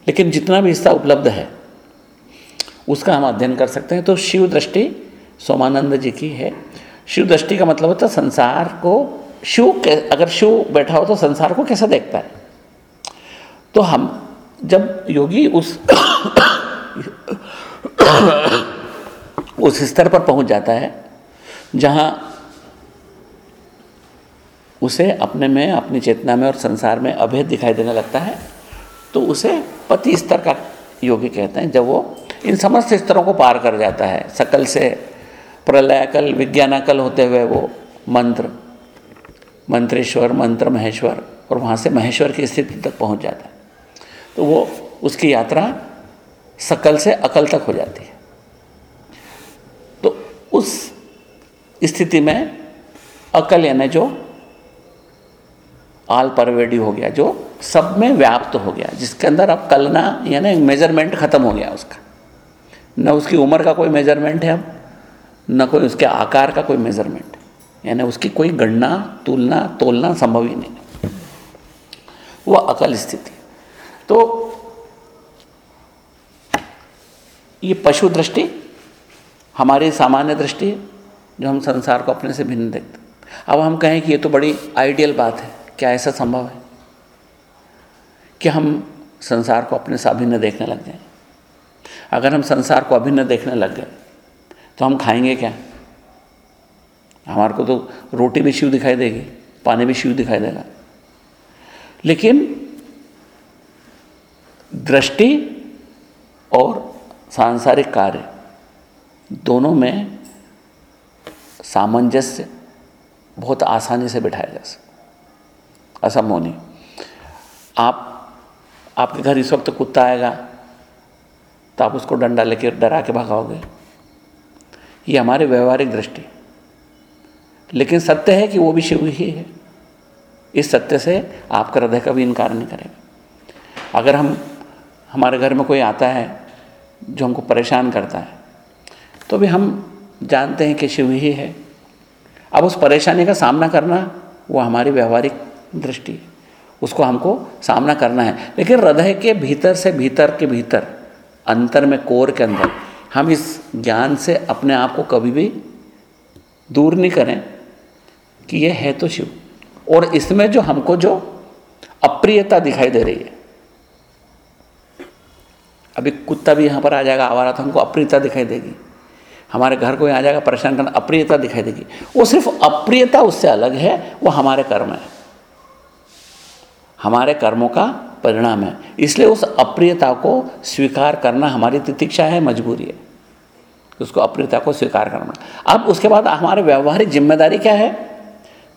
लेकिन जितना भी हिस्सा उपलब्ध है, उसका हम अध्ययन कर सकते हैं। तो शिव दृष्टि सोमानंद जी की है। शिव दृष्टि का मतलब होता है संसार को शिव अगर शिव बैठा हो तो संसार को कैसा देखता है? तो हम, जब योगी उस उस स्तर पर पहुँच जाता है, जहाँ उसे अपने में, अपनी चेतना में और संसार में अभेद दिखाई देने लगता है तो उसे पति स्तर का योगी कहते हैं, जब वो इन समस्त स्तरों को पार कर जाता है, सकल से प्रलयकल विज्ञानकल होते हुए वो मंत्र, मंत्रेश्वर, मंत्र महेश्वर, और वहाँ से महेश्वर की स्थिति तक पहुँच जाता है। तो वो उसकी यात्रा सकल से अकल तक हो जाती है। तो उस स्थिति में अकल यानी जो आल परवेडी हो गया, जो सब में व्याप्त हो गया, जिसके अंदर अब कलना यानी मेज़रमेंट ख़त्म हो गया उसका। न उसकी उम्र का कोई मेज़रमेंट है अब न कोई उसके आकार का कोई मेज़रमेंट यानी उसकी कोई गणना, तुलना, तोलना संभव ही नहीं वह अकल स्थिति। तो ये पशु दृष्टि हमारी सामान्य दृष्टि जो हम संसार को अपने से भिन्न देखते अब हम कहें कि ये तो बड़ी आइडियल बात है, क्या ऐसा संभव है कि हम संसार को अपने से अभिन्न देखने लग जाए? अगर हम संसार को अभिन्न देखने लग गए तो हम खाएँगे क्या? हमारे को तो रोटी भी शिव दिखाई देगी, पानी भी शिव दिखाई देगा। लेकिन दृष्टि और सांसारिक कार्य, दोनों में सामंजस्य बहुत आसानी से बिठाया जा सकता असंभव नहीं आप, आपके घर इस वक्त कुत्ता आएगा तो आप उसको डंडा लेकर डरा के भगाओगे। ये हमारे व्यवहारिक दृष्टि। लेकिन सत्य है कि वो भी शिव ही है। इस सत्य से आपका हृदय कभी इनकार नहीं करेगा। अगर हम, हमारे घर में कोई आता है जो हमको परेशान करता है। तो भी हम जानते हैं कि शिव ही है। अब उस परेशानी का सामना करना वो हमारी व्यवहारिक दृष्टि उसको हमको सामना करना है। लेकिन हृदय के भीतर से भीतर के भीतर, अंतर में, कोर के अंदर, हम इस ज्ञान से अपने आप को कभी भी दूर नहीं करें कि ये है तो शिव। और इसमें जो हमको जो अप्रियता दिखाई दे रही है अभी कुत्ता भी यहाँ पर आ जाएगा आवारा तो हमको अप्रियता दिखाई देगी। हमारे घर कोई आ जाएगा, परेशान करना, अप्रियता दिखाई देगी। वो सिर्फ़ अप्रियता उससे अलग है, वो हमारे कर्म है। हमारे कर्मों का परिणाम है। इसलिए उस अप्रियता को स्वीकार करना हमारी तितिक्षा है, मजबूरी है। उसको अप्रियता को स्वीकार करना। अब उसके बाद हमारे व्यवहारिक ज़िम्मेदारी क्या है?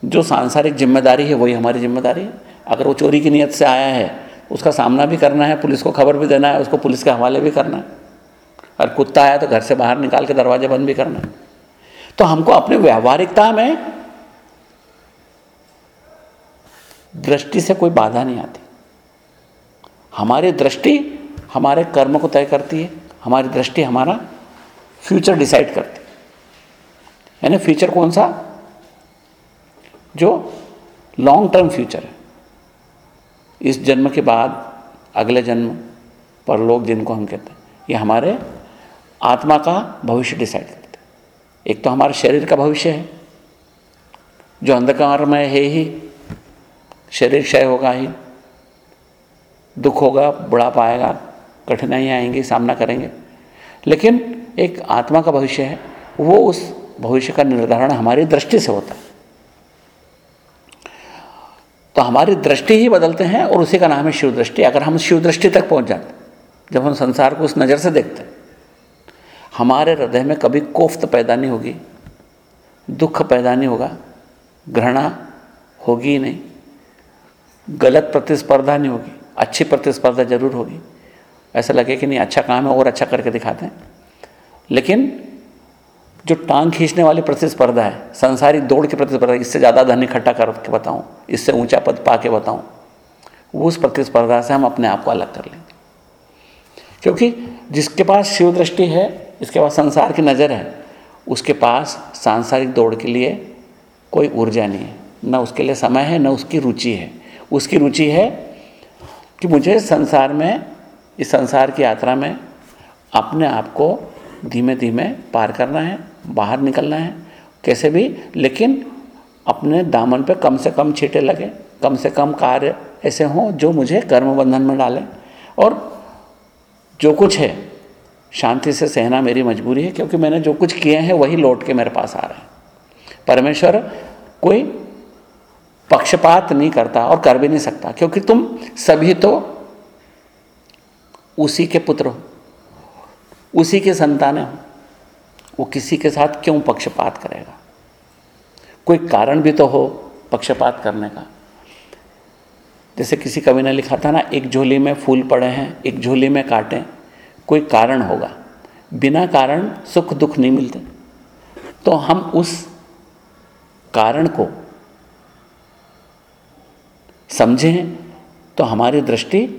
जो सांसारिक ज़िम्मेदारी है, वही हमारी ज़िम्मेदारी है। अगर वो चोरी की नीयत से आया है उसका सामना भी करना है, पुलिस को खबर भी देना है, उसको पुलिस के हवाले भी करना है। और कुत्ता आया तो घर से बाहर निकाल के दरवाजे बंद भी करना है। तो हमको अपने व्यवहारिकता में दृष्टि से कोई बाधा नहीं आती। हमारी दृष्टि हमारे कर्म को तय करती है, हमारी दृष्टि हमारा फ्यूचर डिसाइड करती है। यानी फ्यूचर कौन सा? जो लॉन्ग टर्म फ्यूचर है। इस जन्म के बाद, अगले जन्म परलोक जिनको हम कहते हैं, ये हमारे आत्मा का भविष्य डिसाइड करते हैं। एक तो हमारे शरीर का भविष्य है, जो अंधकार में है ही, शरीर क्षय होगा ही, दुख होगा, बुढ़ापा आएगा, कठिनाइयाँ आएँगी, सामना करेंगे। लेकिन एक आत्मा का भविष्य है, वो उस भविष्य का निर्धारण हमारी दृष्टि से होता है। तो हमारी दृष्टि ही बदलते हैं और उसी का नाम है शिव दृष्टि अगर हम शिव दृष्टि तक पहुँच जाते जब हम संसार को उस नज़र से देखते हमारे हृदय में कभी कोफ्त पैदा नहीं होगी, दुख पैदा नहीं होगा, घृणा होगी ही नहीं, गलत प्रतिस्पर्धा नहीं होगी, अच्छी प्रतिस्पर्धा ज़रूर होगी। ऐसा लगे कि नहीं अच्छा काम है और अच्छा करके दिखाते हैं। लेकिन जो टांग खींचने वाली प्रतिस्पर्धा है, संसारी दौड़ की प्रतिस्पर्धा इससे ज़्यादा धन इकट्ठा करके बताऊँ, इससे ऊँचा पद पा के बताऊँ उस प्रतिस्पर्धा से हम अपने आप को अलग कर लेंगे। क्योंकि जिसके पास शिव दृष्टि है, इसके पास संसार की नज़र है, उसके पास सांसारिक दौड़ के लिए कोई ऊर्जा नहीं है, न उसके लिए समय है, न उसकी रुचि है। उसकी रुचि है कि मुझे संसार में, इस संसार की यात्रा में अपने आप को धीमे धीमे पार करना है बाहर निकलना है, कैसे भी, लेकिन अपने दामन पे कम से कम छीटे लगे, कम से कम कार्य ऐसे हों जो मुझे कर्म बंधन में डालें। और जो कुछ है, शांति से सहना मेरी मजबूरी है, क्योंकि मैंने जो कुछ किए हैं वही लौट के मेरे पास आ रहे हैं। परमेश्वर कोई पक्षपात नहीं करता और कर भी नहीं सकता, क्योंकि तुम सभी तो उसी के पुत्र हो, उसी के संतान हो। वो किसी के साथ क्यों पक्षपात करेगा? कोई कारण भी तो हो पक्षपात करने का। जैसे किसी कवि ने लिखा था ना, एक झोली में फूल पड़े हैं, एक झोली में काटें कोई कारण होगा। बिना कारण सुख दुख नहीं मिलते। तो हम उस कारण को समझें तो हमारी दृष्टि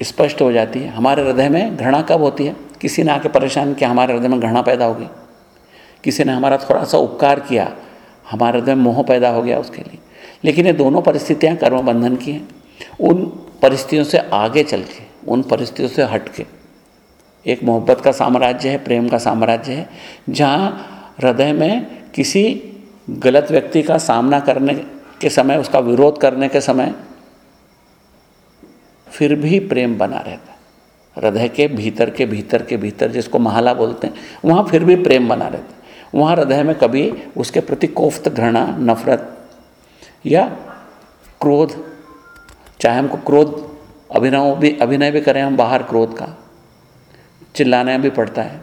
स्पष्ट हो जाती है। हमारे हृदय में घृणा कब होती है? किसी ने आके परेशान किया, हमारे हृदय में घृणा पैदा होगी किसी ने हमारा थोड़ा सा उपकार किया, हमारे हृदय में मोह पैदा हो गया उसके लिए। लेकिन ये दोनों परिस्थितियाँ कर्म बंधन की हैं। उन परिस्थितियों से आगे चल के, उन परिस्थितियों से हट के, एक मोहब्बत का साम्राज्य है, प्रेम का साम्राज्य है, जहाँ हृदय में किसी गलत व्यक्ति का सामना करने के समय, उसका विरोध करने के समय फिर भी प्रेम बना रहता है। हृदय के भीतर के भीतर के भीतर जिसको महला बोलते हैं, वहाँ फिर भी प्रेम बना रहता है। वहाँ हृदय में कभी उसके प्रति कोफ्त, घृणा, नफरत या क्रोध, चाहे हमको क्रोध, अभिनव भी, अभिनय भी करें हम बाहर क्रोध का, चिल्लाना भी पड़ता है,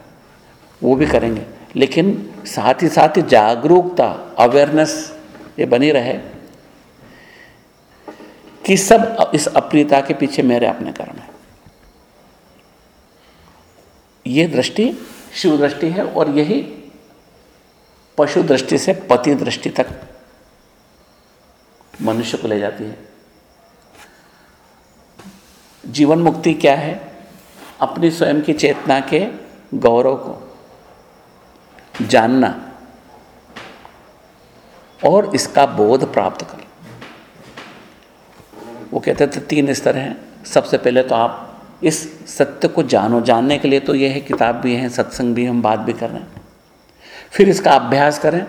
वो भी करेंगे। लेकिन साथ ही साथ ही जागरूकता अवेयरनेस ये बनी रहे। कि सब इस अप्रियता के पीछे मेरे अपने कर्म है। ये दृष्टि शिव दृष्टि है और यही पशु दृष्टि से पति दृष्टि तक मनुष्य को ले जाती है। जीवन मुक्ति क्या है? अपनी स्वयं की चेतना के गौरव को जानना और इसका बोध प्राप्त कर वो कहते थे तीन स्तर हैं। सबसे पहले तो आप इस सत्य को जानो। जानने के लिए तो ये है, किताब भी है, सत्संग भी हम बात भी कर रहे हैं। फिर इसका अभ्यास करें।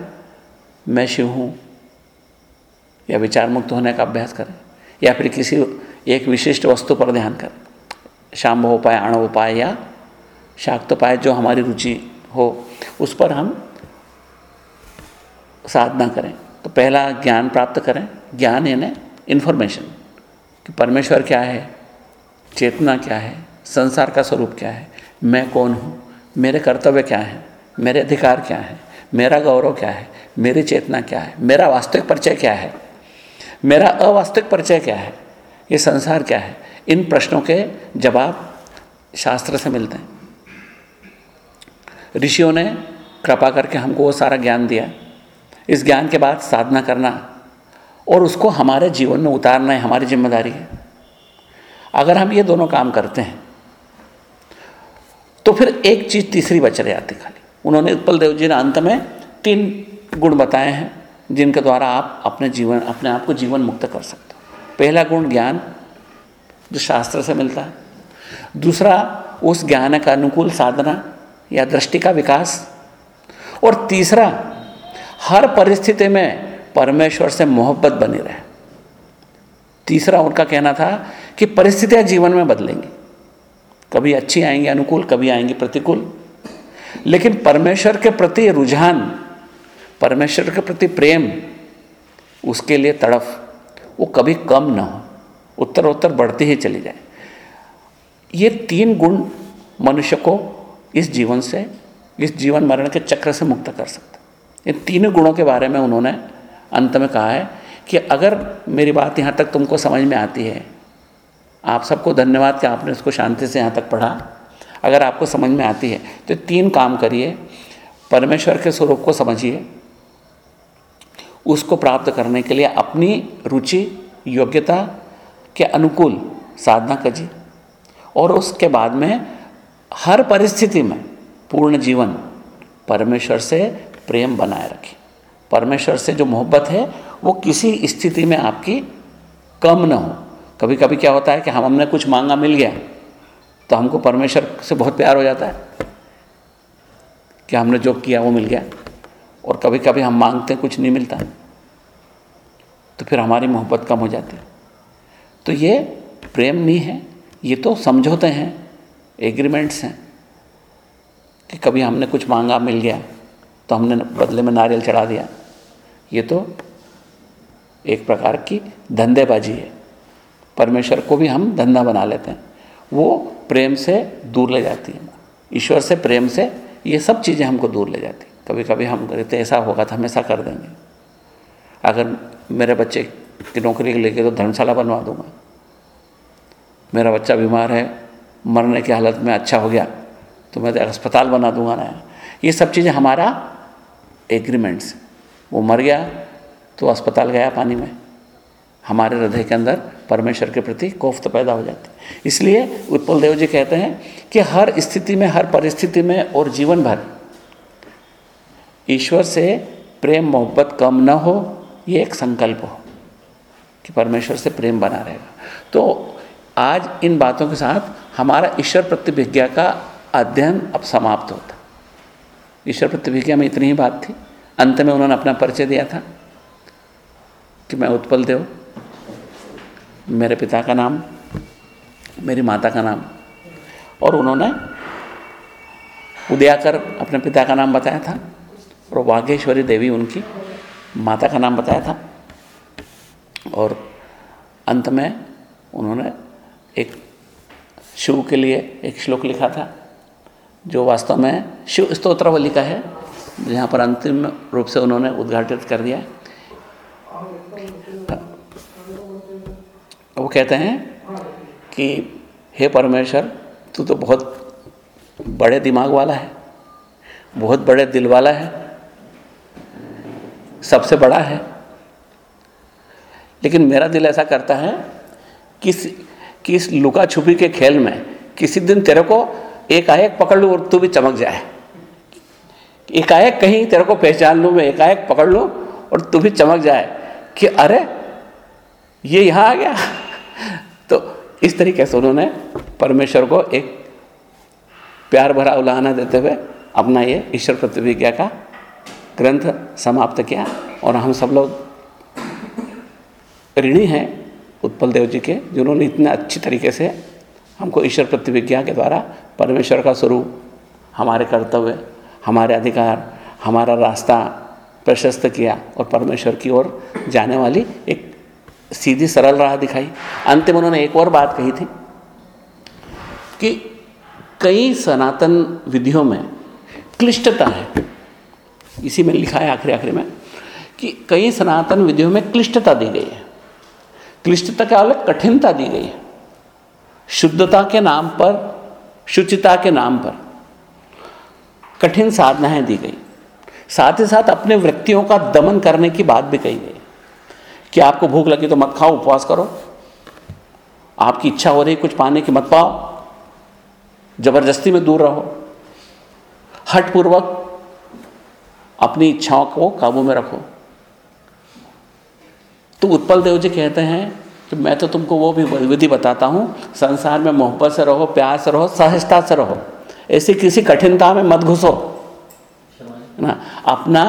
मैं शिव हूँ, या विचार मुक्त होने का अभ्यास करें, या फिर किसी एक विशिष्ट वस्तु पर ध्यान करें। शाम्भ उपाय आणव उपाय या शाक्त उपाय जो हमारी रुचि हो, उस पर हम साधना करें। तो पहला ज्ञान प्राप्त करें। ज्ञान यानी इन्फॉर्मेशन कि परमेश्वर क्या है? चेतना क्या है? संसार का स्वरूप क्या है? मैं कौन हूँ? मेरे कर्तव्य क्या हैं? मेरे अधिकार क्या है? मेरा गौरव क्या है? मेरी चेतना क्या है? मेरा वास्तविक परिचय क्या है? मेरा अवास्तविक परिचय क्या है? ये संसार क्या है? इन प्रश्नों के जवाब शास्त्र से मिलते हैं। ऋषियों ने कृपा करके हमको वो सारा ज्ञान दिया। इस ज्ञान के बाद साधना करना और उसको हमारे जीवन में उतारना है, हमारी ज़िम्मेदारी है। अगर हम ये दोनों काम करते हैं तो फिर एक चीज़ तीसरी बच रही आती खाली। उन्होंने उत्पल देव जी ने अंत में तीन गुण बताए हैं, जिनके द्वारा आप अपने जीवन, अपने आप को जीवन मुक्त कर सकते हो। पहला गुण ज्ञान, जो शास्त्र से मिलता है। दूसरा, उस ज्ञान का अनुकूल साधना या दृष्टि का विकास। और तीसरा, हर परिस्थिति में परमेश्वर से मोहब्बत बनी रहे। तीसरा उनका कहना था कि परिस्थितियाँ जीवन में बदलेंगी। कभी अच्छी आएँगी अनुकूल, कभी आएँगी प्रतिकूल। लेकिन परमेश्वर के प्रति रुझान, परमेश्वर के प्रति प्रेम, उसके लिए तड़फ, वो कभी कम ना हो। उत्तर उत्तर बढ़ती ही चली जाए। ये तीन गुण मनुष्य को इस जीवन से, इस जीवन मरण के चक्र से मुक्त कर सकते इन तीनों गुणों के बारे में उन्होंने अंत में कहा है कि अगर मेरी बात यहाँ तक तुमको समझ में आती है, आप सबको धन्यवाद कि आपने इसको शांति से यहाँ तक पढ़ा। अगर आपको समझ में आती है तो तीन काम करिए। परमेश्वर के स्वरूप को समझिए। उसको प्राप्त करने के लिए अपनी रुचि, योग्यता के अनुकूल साधना करिए। और उसके बाद में हर परिस्थिति में पूर्ण जीवन परमेश्वर से प्रेम बनाए रखें परमेश्वर से जो मोहब्बत है, वो किसी स्थिति में आपकी कम ना हो। कभी कभी क्या होता है कि हम, हमने कुछ मांगा मिल गया तो हमको परमेश्वर से बहुत प्यार हो जाता है कि हमने जो किया वो मिल गया। और कभी कभी हम मांगते हैं, कुछ नहीं मिलता तो फिर हमारी मोहब्बत कम हो जाती है। तो ये प्रेम नहीं है, ये तो समझौते हैं एग्रीमेंट्स हैं, कि कभी हमने कुछ मांगा मिल गया तो हमने बदले में नारियल चढ़ा दिया। ये तो एक प्रकार की धंधेबाजी है। परमेश्वर को भी हम धंधा बना लेते हैं। वो प्रेम से दूर ले जाती है। ईश्वर से प्रेम से ये सब चीज़ें हमको दूर ले जाती कभी कभी हम कहते ऐसा होगा तो हमेशा कर देंगे। अगर मेरे बच्चे की नौकरी लेके तो धर्मशाला बनवा दूँगा। मेरा बच्चा बीमार है, मरने की हालत में अच्छा हो गया तो मैं तो अस्पताल बना दूँगा ना। ये सब चीज़ें हमारा एग्रीमेंट्स वो मर गया तो अस्पताल गया पानी में। हमारे हृदय के अंदर परमेश्वर के प्रति कोफ्त पैदा हो जाती है। इसलिए उत्पल देव जी कहते हैं कि हर स्थिति में, हर परिस्थिति में और जीवन भर ईश्वर से प्रेम मोहब्बत कम न हो, ये एक संकल्प हो कि परमेश्वर से प्रेम बना रहेगा। तो आज इन बातों के साथ हमारा ईश्वर प्रतिभिज्ञा का अध्ययन अब समाप्त होता। ईश्वर प्रतिभिज्ञा में इतनी ही बात थी। अंत में उन्होंने अपना परिचय दिया था कि मैं उत्पल देव, मेरे पिता का नाम, मेरी माता का नाम। और उन्होंने उदयाकर अपने पिता का नाम बताया था और वागेश्वरी देवी उनकी माता का नाम बताया था। और अंत में उन्होंने एक शिव के लिए एक श्लोक लिखा था, जो वास्तव में शिव स्तोत्रावली का है। यहाँ पर अंतिम रूप से उन्होंने उद्घाटित कर दिया। वो कहते हैं कि, हे परमेश्वर, तू तो बहुत बड़े दिमाग वाला है, बहुत बड़े दिल वाला है, सबसे बड़ा है। लेकिन मेरा दिल ऐसा करता है कि कि इस लुका छुपी के खेल में किसी दिन तेरे को एक एकाएक पकड़ लूँ और तू भी चमक जाए। एकाएक कहीं तेरे को पहचान लूँ, मैं एकाएक पकड़ लूँ और तू भी चमक जाए कि अरे, ये यहाँ आ गया। तो इस तरीके से उन्होंने परमेश्वर को एक प्यार भरा उलाहना देते हुए अपना ये ईश्वर प्रतिभिज्ञा का ग्रंथ समाप्त किया और हम सब लोग ऋणी हैं उत्पल देव जी के, जिन्होंने इतने अच्छी तरीके से हमको ईश्वर प्रतिविज्ञा के द्वारा परमेश्वर का स्वरूप हमारे कर्तव्य हमारे अधिकार, हमारा रास्ता प्रशस्त किया और परमेश्वर की ओर जाने वाली एक सीधी सरल राह दिखाई। अंतिम उन्होंने एक और बात कही थी कि कई सनातन विधियों में क्लिष्टता है। इसी में लिखा है आखिरी आखिरी में कि कई सनातन विधियों में क्लिष्टता दी गई है। क्लिष्टता क्या अलग कठिनता दी गई है। शुद्धता के नाम पर, शुचिता के नाम पर। कठिन साधनाएँ दी गई। साथ ही साथ अपने वृत्तियों का दमन करने की बात भी कही गई। कि आपको भूख लगी तो मत खाओ, उपवास करो। आपकी इच्छा हो रही कुछ पाने की मत पाओ। ज़बरदस्ती में दूर रहो। हठपूर्वक अपनी इच्छाओं को काबू में रखो। तो उत्पल देव जी कहते हैं कि मैं तो तुमको वो भी विधि बताता हूँ, संसार में मोहब्बत से रहो, प्यार से रहो, सहजता से रहो। ऐसी किसी कठिनता में मत घुसो। ना, अपना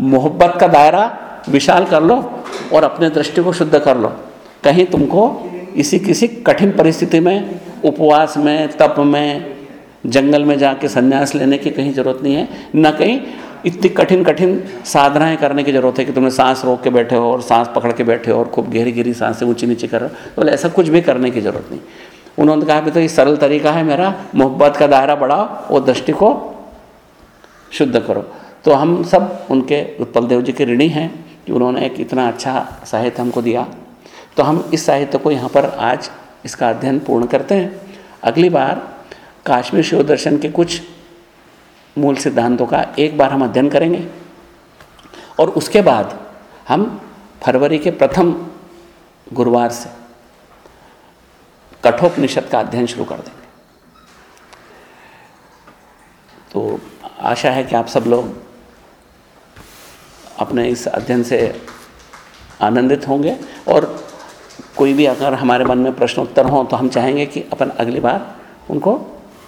मोहब्बत का दायरा विशाल कर लो और अपने दृष्टि को शुद्ध कर लो। कहीं तुमको इसी किसी कठिन परिस्थिति में, उपवास में, तप में, जंगल में जाके संन्यास लेने की कहीं ज़रूरत नहीं है। न कहीं इतनी कठिन कठिन साधनाएँ करने की ज़रूरत है कि तुमने सांस रोक के बैठे हो और सांस पकड़ के बैठे हो और खूब गहरी गहरी साँसें ऊँची नीचे कर रहे हो। तो ऐसा कुछ भी करने की ज़रूरत नहीं। उन्होंने कहा तो ये सरल तरीका है मेरा, मोहब्बत का दायरा बढ़ाओ और दृष्टि को शुद्ध करो। तो हम सब उनके, उत्पल देव जी के ऋणी हैं, कि उन्होंने एक इतना अच्छा साहित्य हमको दिया। तो हम इस साहित्य को यहाँ पर आज इसका अध्ययन पूर्ण करते हैं। अगली बार काश्मीर शिव दर्शन के कुछ मूल सिद्धांतों का एक बार हम अध्ययन करेंगे। और उसके बाद हम फरवरी के प्रथम गुरुवार से कठोपनिषद का अध्ययन शुरू कर देंगे। तो आशा है कि आप सब लोग अपने इस अध्ययन से आनंदित होंगे और कोई भी अगर हमारे मन में प्रश्न उत्तर हों तो हम चाहेंगे कि अपन अगली बार उनको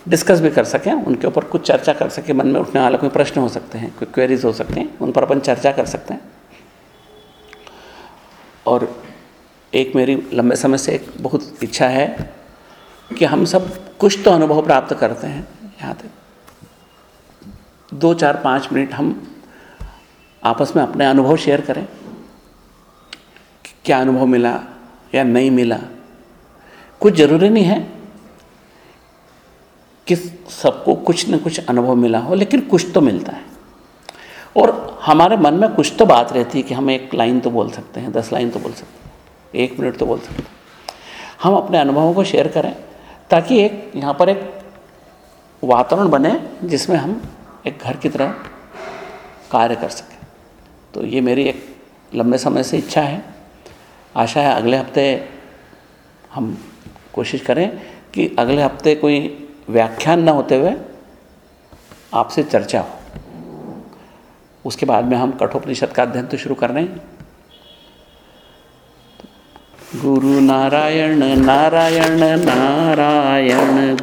डिस्कस भी कर सकें, उनके ऊपर कुछ चर्चा कर सकें, मन में उठने वाले कोई प्रश्न हो सकते हैं, कोई क्वेरीज हो सकते हैं, उन पर अपन चर्चा कर सकते हैं। और एक मेरी लंबे समय से एक बहुत इच्छा है कि हम सब कुछ तो अनुभव प्राप्त करते हैं यहाँ तक। दो चार पाँच मिनट हम आपस में अपने अनुभव शेयर करें क्या अनुभव मिला या नहीं मिला। कुछ ज़रूरी नहीं है कि सबको कुछ न कुछ अनुभव मिला हो, लेकिन कुछ तो मिलता है। और हमारे मन में कुछ तो बात रहती है कि हम एक लाइन तो बोल सकते हैं, दस लाइन तो बोल सकते हैं। एक मिनट तो बोल सकते हम अपने अनुभवों को शेयर करें, ताकि एक, यहाँ पर एक वातावरण बने, जिसमें हम एक घर की तरह कार्य कर सकें। तो ये मेरी एक लंबे समय से इच्छा है। आशा है अगले हफ़्ते हम कोशिश करें कि अगले हफ़्ते कोई व्याख्यान न होते हुए आपसे चर्चा हो। उसके बाद में हम कठोपनिषद का अध्ययन तो शुरू कर रहे हैं। गुरु नारायण नारायण नारायण